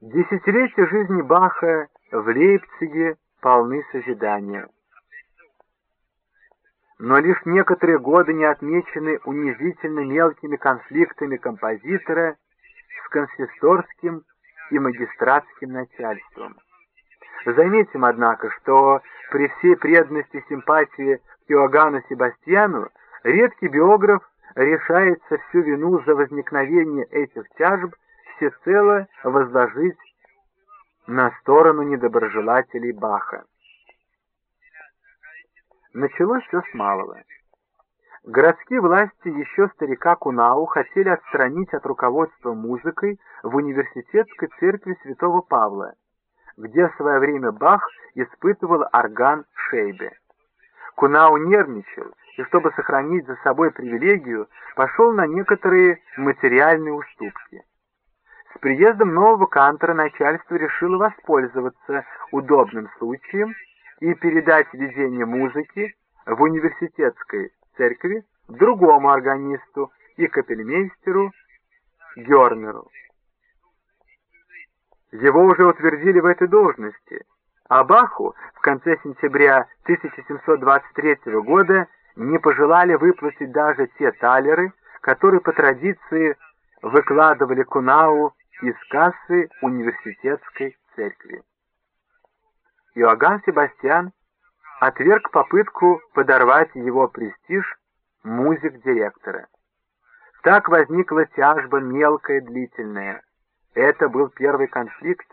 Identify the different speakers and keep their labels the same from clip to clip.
Speaker 1: Десятилетия жизни Баха в Лейпциге полны созидания. Но лишь некоторые годы не отмечены унизительно мелкими конфликтами композитора с консисторским и магистратским начальством. Заметим, однако, что при всей преданности симпатии к Иоганну Себастьяну редкий биограф решается всю вину за возникновение этих тяжб всецело возложить на сторону недоброжелателей Баха. Началось все с малого. Городские власти еще старика Кунау хотели отстранить от руководства музыкой в университетской церкви святого Павла, где в свое время Бах испытывал орган Шейбе. Кунау нервничал и, чтобы сохранить за собой привилегию, пошел на некоторые материальные уступки. Приездом нового кантора начальство решило воспользоваться удобным случаем и передать ведение музыки в университетской церкви другому органисту и капельмейстеру Гернеру. Его уже утвердили в этой должности, а Баху в конце сентября 1723 года не пожелали выплатить даже те талеры, которые по традиции выкладывали Кунау из кассы университетской церкви. Иоганн Себастьян отверг попытку подорвать его престиж музик-директора. Так возникла тяжба мелкая, длительная. Это был первый конфликт,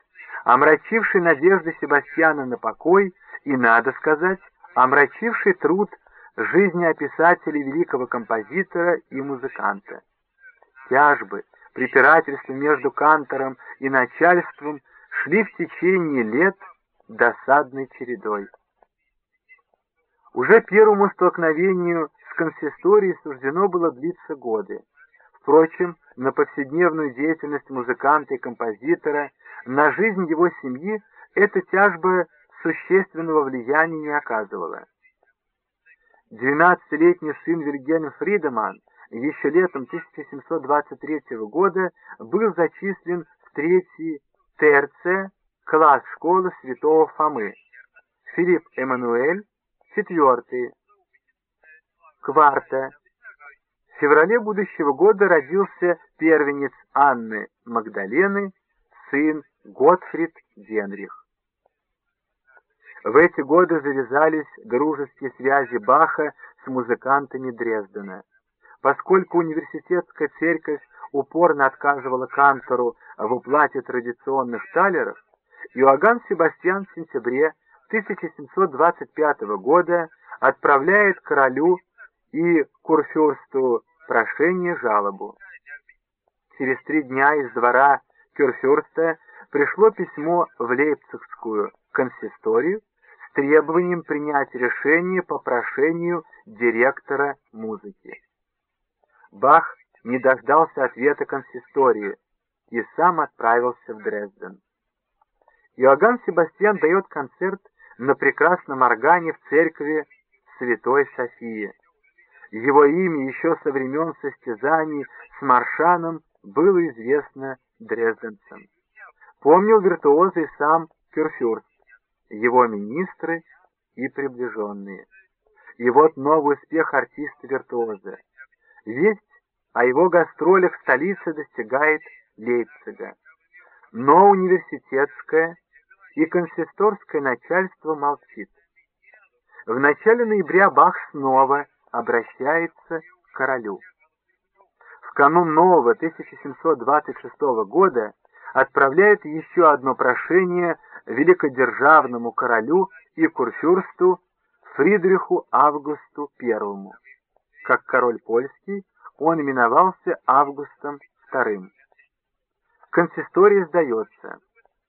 Speaker 1: омрачивший надежды Себастьяна на покой и, надо сказать, омрачивший труд жизнеописателей великого композитора и музыканта. Тяжбы, препирательства между кантором и начальством шли в течение лет досадной чередой. Уже первому столкновению с консисторией суждено было длиться годы. Впрочем, на повседневную деятельность музыканта и композитора, на жизнь его семьи эта тяжба существенного влияния не оказывала. Двенадцатилетний сын Вильгельм Фридеман еще летом 1723 года был зачислен в третий ТРЦ класс школы святого Фомы. Филипп Эммануэль, четвертый. Кварта. В феврале будущего года родился первенец Анны Магдалены, сын Готфрид Генрих. В эти годы завязались дружеские связи Баха с музыкантами Дрездена. Поскольку университетская церковь упорно отказывала кантору в уплате традиционных талеров, Иоганн Себастьян в сентябре 1725 года отправляет королю и курфюрсту прошение жалобу. Через три дня из двора курфюрста пришло письмо в Лейпцигскую консисторию с требованием принять решение по прошению директора музыки. Бах не дождался ответа консистории и сам отправился в Дрезден. Иоганн Себастьян дает концерт на прекрасном органе в церкви Святой Софии. Его имя еще со времен состязаний с Маршаном было известно дрезденцам. Помнил виртуозы и сам Кюрфюрст, его министры и приближенные. И вот новый успех артиста-виртуоза. Весть о его гастролях в столице достигает Лейпцига. Но университетское и консисторское начальство молчит. В начале ноября Бах снова обращается к королю. В канун нового 1726 года отправляет еще одно прошение великодержавному королю и курфюрсту Фридриху Августу I. Как король польский, он именовался Августом II. Консистория сдается.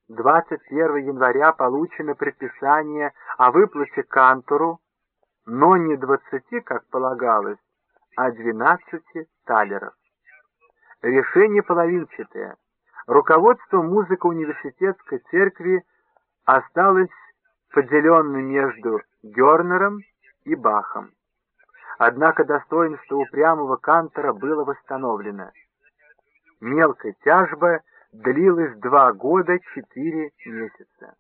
Speaker 1: 21 января получено предписание о выплате кантору, но не 20, как полагалось, а 12 талеров. Решение половинчатое. Руководство музыка университетской церкви осталось поделенным между Гернером и Бахом. Однако достоинство упрямого кантора было восстановлено. Мелкая тяжба длилась два года четыре месяца.